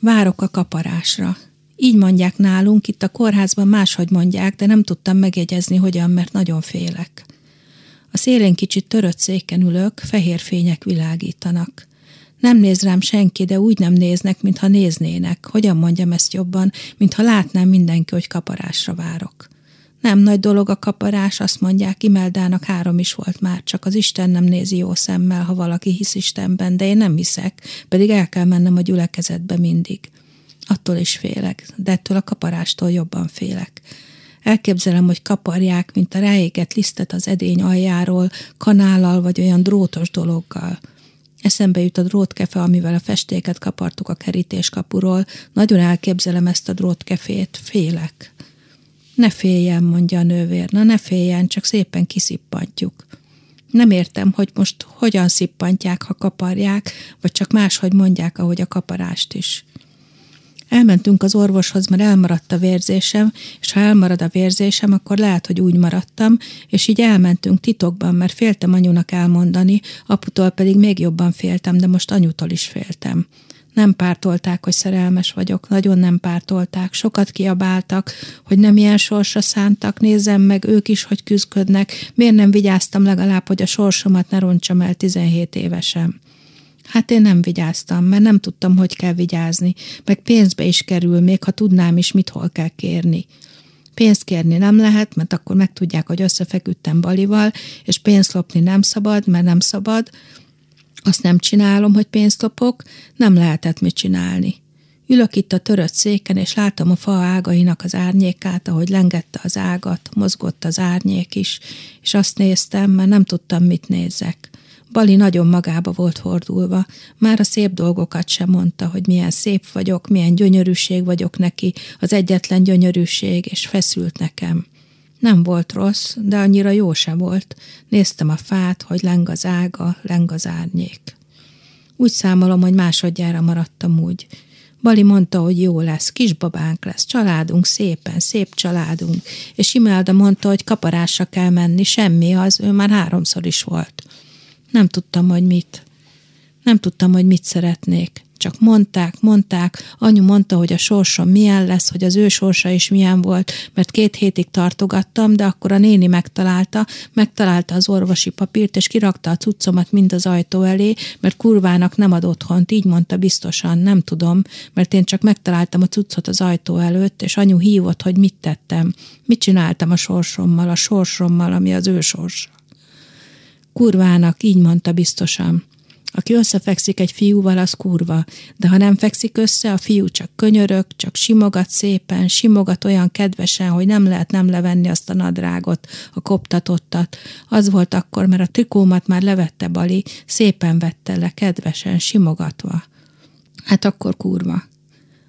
Várok a kaparásra. Így mondják nálunk, itt a kórházban máshogy mondják, de nem tudtam megjegyezni, hogyan, mert nagyon félek. A szélén kicsit törött széken ülök, fehér fények világítanak. Nem néz rám senki, de úgy nem néznek, mintha néznének. Hogyan mondjam ezt jobban, mintha látnám mindenki, hogy kaparásra várok. Nem nagy dolog a kaparás, azt mondják, Imeldának három is volt már, csak az Isten nem nézi jó szemmel, ha valaki hisz Istenben, de én nem hiszek, pedig el kell mennem a gyülekezetbe mindig. Attól is félek, de ettől a kaparástól jobban félek. Elképzelem, hogy kaparják, mint a ráégett lisztet az edény aljáról, kanállal vagy olyan drótos dologgal. Eszembe jut a drótkefe, amivel a festéket kapartuk a kerítéskapuról. Nagyon elképzelem ezt a drótkefét, félek. Ne féljen, mondja a nővér, na ne féljen, csak szépen kiszippantjuk. Nem értem, hogy most hogyan szippantják, ha kaparják, vagy csak máshogy mondják, ahogy a kaparást is. Elmentünk az orvoshoz, mert elmaradt a vérzésem, és ha elmarad a vérzésem, akkor lehet, hogy úgy maradtam, és így elmentünk titokban, mert féltem anyunak elmondani, aputól pedig még jobban féltem, de most anyutól is féltem. Nem pártolták, hogy szerelmes vagyok, nagyon nem pártolták, sokat kiabáltak, hogy nem ilyen sorsra szántak, nézzem meg ők is, hogy küzdködnek, miért nem vigyáztam legalább, hogy a sorsomat ne roncsam el 17 évesen. Hát én nem vigyáztam, mert nem tudtam, hogy kell vigyázni, meg pénzbe is kerül, még ha tudnám is, mit hol kell kérni. Pénzt kérni nem lehet, mert akkor megtudják, hogy összefeküdtem Balival, és pénzt lopni nem szabad, mert nem szabad. Azt nem csinálom, hogy pénzt lopok, nem lehetett mit csinálni. Ülök itt a törött széken, és látom a fa ágainak az árnyékát, ahogy lengette az ágat, mozgott az árnyék is, és azt néztem, mert nem tudtam, mit nézzek. Bali nagyon magába volt hordulva, már a szép dolgokat sem mondta, hogy milyen szép vagyok, milyen gyönyörűség vagyok neki, az egyetlen gyönyörűség, és feszült nekem. Nem volt rossz, de annyira jó sem volt. Néztem a fát, hogy leng az ága, leng az árnyék. Úgy számolom, hogy másodjára maradtam úgy. Bali mondta, hogy jó lesz, kisbabánk lesz, családunk szépen, szép családunk, és Imelda mondta, hogy kaparásra kell menni, semmi az, ő már háromszor is volt. Nem tudtam, hogy mit. Nem tudtam, hogy mit szeretnék. Csak mondták, mondták, anyu mondta, hogy a sorsom milyen lesz, hogy az ő sorsa is milyen volt, mert két hétig tartogattam, de akkor a néni megtalálta, megtalálta az orvosi papírt, és kirakta a cuccomat mind az ajtó elé, mert kurvának nem ad otthont, így mondta biztosan, nem tudom, mert én csak megtaláltam a cuccot az ajtó előtt, és anyu hívott, hogy mit tettem, mit csináltam a sorsommal, a sorsommal, ami az ő sorsa. Kurvának, így mondta biztosan. Aki összefekszik egy fiúval, az kurva, de ha nem fekszik össze, a fiú csak könyörög, csak simogat szépen, simogat olyan kedvesen, hogy nem lehet nem levenni azt a nadrágot, a koptatottat. Az volt akkor, mert a trikómat már levette Bali, szépen vette le, kedvesen, simogatva. Hát akkor kurva.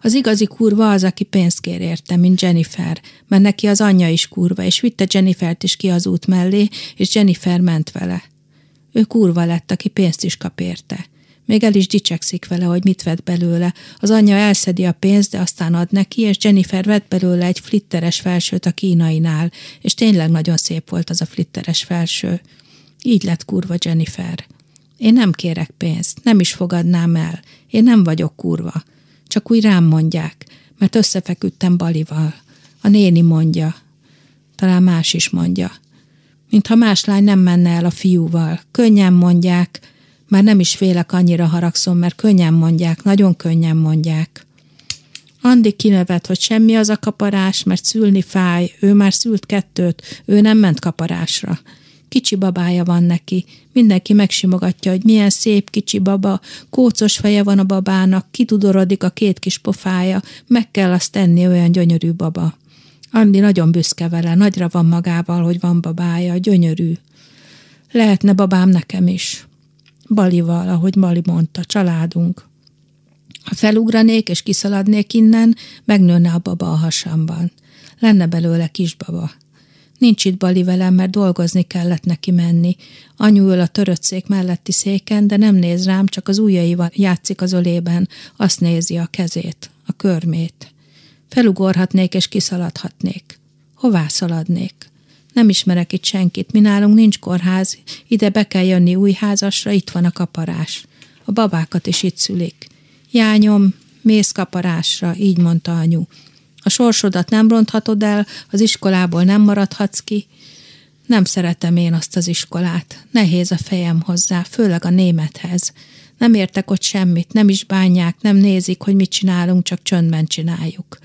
Az igazi kurva az, aki pénzt kér érte, mint Jennifer, mert neki az anyja is kurva, és vitte Jennifert is ki az út mellé, és Jennifer ment vele. Ő kurva lett, aki pénzt is kap érte. Még el is dicsekszik vele, hogy mit vett belőle. Az anyja elszedi a pénzt, de aztán ad neki, és Jennifer vett belőle egy flitteres felsőt a kínainál, és tényleg nagyon szép volt az a flitteres felső. Így lett kurva Jennifer. Én nem kérek pénzt, nem is fogadnám el. Én nem vagyok kurva. Csak úgy rám mondják, mert összefeküdtem Balival. A néni mondja. Talán más is mondja mintha más lány nem menne el a fiúval. Könnyen mondják, már nem is félek annyira haragszom, mert könnyen mondják, nagyon könnyen mondják. Andi kinevet, hogy semmi az a kaparás, mert szülni fáj, ő már szült kettőt, ő nem ment kaparásra. Kicsi babája van neki, mindenki megsimogatja, hogy milyen szép kicsi baba, kócos feje van a babának, kitudorodik a két kis pofája, meg kell azt tenni, olyan gyönyörű baba. Andi nagyon büszke vele, nagyra van magával, hogy van babája, gyönyörű. Lehetne babám nekem is. Balival, ahogy Bali mondta, családunk. Ha felugranék és kiszaladnék innen, megnőne a baba a hasamban. Lenne belőle kisbaba. Nincs itt Bali velem, mert dolgozni kellett neki menni. Anyu ül a törött szék melletti széken, de nem néz rám, csak az ujjaival játszik az ölében, azt nézi a kezét, a körmét. Felugorhatnék és kiszaladhatnék. Hová szaladnék? Nem ismerek itt senkit, mi nálunk nincs kórház, ide be kell jönni új házasra, itt van a kaparás. A babákat is itt szülik. Jányom, mész kaparásra, így mondta anyu. A sorsodat nem ronthatod el, az iskolából nem maradhatsz ki. Nem szeretem én azt az iskolát. Nehéz a fejem hozzá, főleg a némethez. Nem értek ott semmit, nem is bánják, nem nézik, hogy mit csinálunk, csak csöndben csináljuk.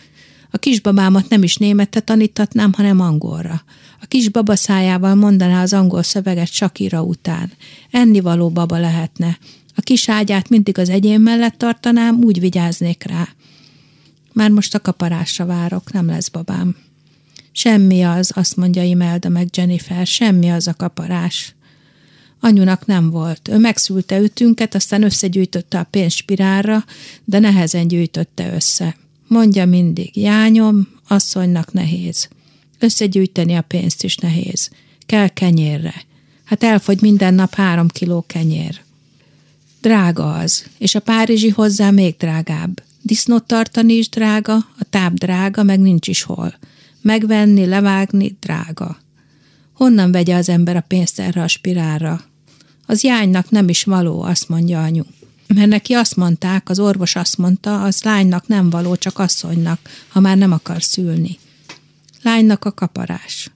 A kisbabámat nem is németet tanítatnám, hanem angolra. A kisbaba szájával mondaná az angol szöveget Sakira után. Ennivaló baba lehetne. A kis ágyát mindig az egyén mellett tartanám, úgy vigyáznék rá. Már most a kaparásra várok, nem lesz babám. Semmi az, azt mondja Imelda meg Jennifer, semmi az a kaparás. Anyunak nem volt. Ő megszülte ütünket, aztán összegyűjtötte a pénzspirálra, de nehezen gyűjtötte össze. Mondja mindig, jányom, asszonynak nehéz. Összegyűjteni a pénzt is nehéz. Kell kenyérre. Hát elfogy minden nap három kiló kenyér. Drága az, és a párizsi hozzá még drágább. Disznót tartani is drága, a táp drága, meg nincs is hol. Megvenni, levágni drága. Honnan vegye az ember a pénzt erre a spirálra? Az jánynak nem is való, azt mondja anyu. Mert neki azt mondták, az orvos azt mondta, az lánynak nem való, csak asszonynak, ha már nem akar szülni. Lánynak a kaparás.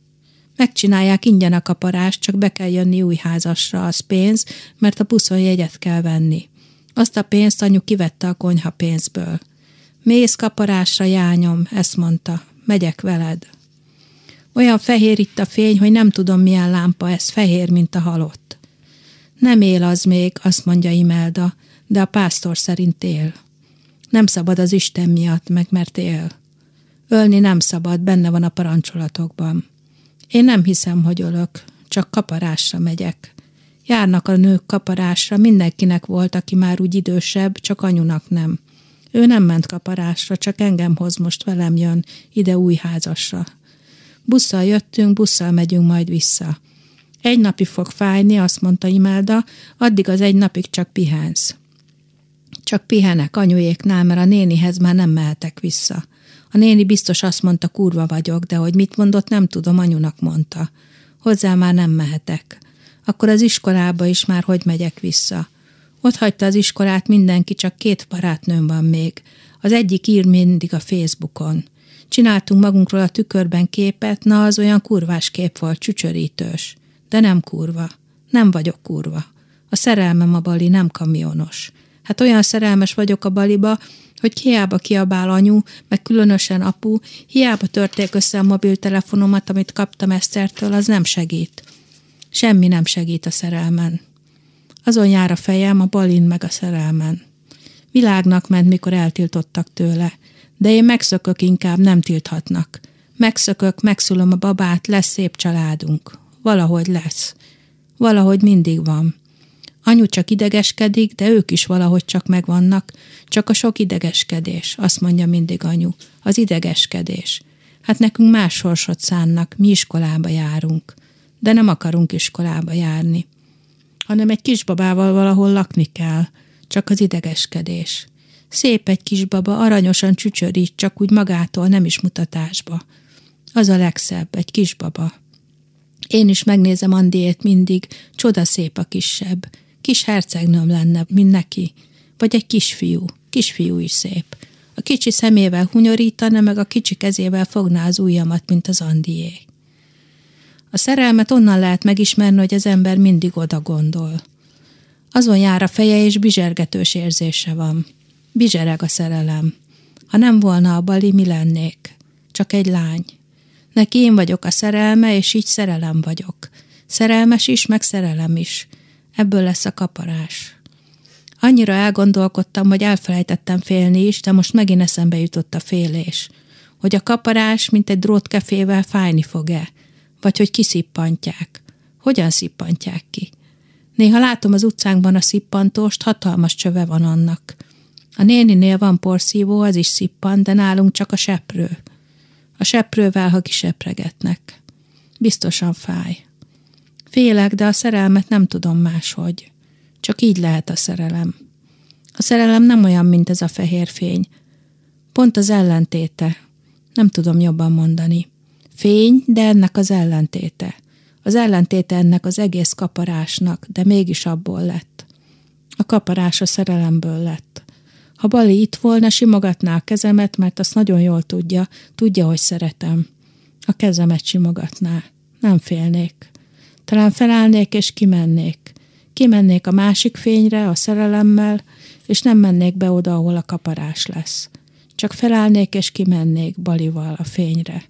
Megcsinálják ingyen a kaparást, csak be kell jönni új házasra, az pénz, mert a buszon jegyet kell venni. Azt a pénzt anyu kivette a konyha pénzből. Mész kaparásra, jányom, ezt mondta. Megyek veled. Olyan fehér itt a fény, hogy nem tudom milyen lámpa ez, fehér, mint a halott. Nem él az még, azt mondja Imelda, de a pásztor szerint él. Nem szabad az Isten miatt, meg mert él. Ölni nem szabad, benne van a parancsolatokban. Én nem hiszem, hogy ölök, csak kaparásra megyek. Járnak a nők kaparásra, mindenkinek volt, aki már úgy idősebb, csak anyunak nem. Ő nem ment kaparásra, csak engem hoz most velem jön, ide új házasra. Busszal jöttünk, busszal megyünk majd vissza. Egy napig fog fájni, azt mondta Imelda, addig az egy napig csak pihensz. Csak pihenek anyujéknál, mert a nénihez már nem mehetek vissza. A néni biztos azt mondta, kurva vagyok, de hogy mit mondott, nem tudom, anyunak mondta. Hozzá már nem mehetek. Akkor az iskolába is már hogy megyek vissza. Ott hagyta az iskolát mindenki, csak két barátnőm van még. Az egyik ír mindig a Facebookon. Csináltunk magunkról a tükörben képet, na az olyan kurvás kép volt, csücsörítős. De nem kurva. Nem vagyok kurva. A szerelmem a bali nem kamionos. Hát olyan szerelmes vagyok a baliba, hogy hiába kiabál anyu, meg különösen apu, hiába törték össze a mobiltelefonomat, amit kaptam Esztertől, az nem segít. Semmi nem segít a szerelmen. Azon jár a fejem a balin meg a szerelmen. Világnak ment, mikor eltiltottak tőle, de én megszökök inkább, nem tilthatnak. Megszökök, megszülöm a babát, lesz szép családunk. Valahogy lesz. Valahogy mindig van. Anyu csak idegeskedik, de ők is valahogy csak megvannak, csak a sok idegeskedés, azt mondja mindig anyu, az idegeskedés. Hát nekünk más sorsot szánnak, mi iskolába járunk, de nem akarunk iskolába járni, hanem egy kisbabával valahol lakni kell, csak az idegeskedés. Szép egy kisbaba, aranyosan csücsörít, csak úgy magától, nem is mutatásba. Az a legszebb, egy kisbaba. Én is megnézem Andiét mindig, csoda szép a kisebb, Kis hercegnőm lenne, mint neki. Vagy egy kisfiú. Kisfiú is szép. A kicsi szemével hunyorítana, meg a kicsi kezével fogná az ujjamat, mint az Andié. A szerelmet onnan lehet megismerni, hogy az ember mindig oda gondol. Azon jár a feje, és bizsergetős érzése van. Bizsereg a szerelem. Ha nem volna a bali, mi lennék? Csak egy lány. Neki én vagyok a szerelme, és így szerelem vagyok. Szerelmes is, meg szerelem is. Ebből lesz a kaparás. Annyira elgondolkodtam, hogy elfelejtettem félni is, de most megint eszembe jutott a félés. Hogy a kaparás, mint egy drótkefével fájni fog-e? Vagy hogy kiszippantják? Hogyan szippantják ki? Néha látom az utcánkban a szippantóst, hatalmas csöve van annak. A néninél van porszívó, az is szippan, de nálunk csak a seprő. A seprővel, ha kisepregetnek. Biztosan fáj. Félek, de a szerelmet nem tudom máshogy. Csak így lehet a szerelem. A szerelem nem olyan, mint ez a fehér fény. Pont az ellentéte. Nem tudom jobban mondani. Fény, de ennek az ellentéte. Az ellentéte ennek az egész kaparásnak, de mégis abból lett. A kaparás a szerelemből lett. Ha Bali itt volna, simogatná a kezemet, mert azt nagyon jól tudja, tudja, hogy szeretem. A kezemet simogatná. Nem félnék. Talán felállnék és kimennék. Kimennék a másik fényre, a szerelemmel, és nem mennék be oda, ahol a kaparás lesz. Csak felállnék és kimennék Balival a fényre.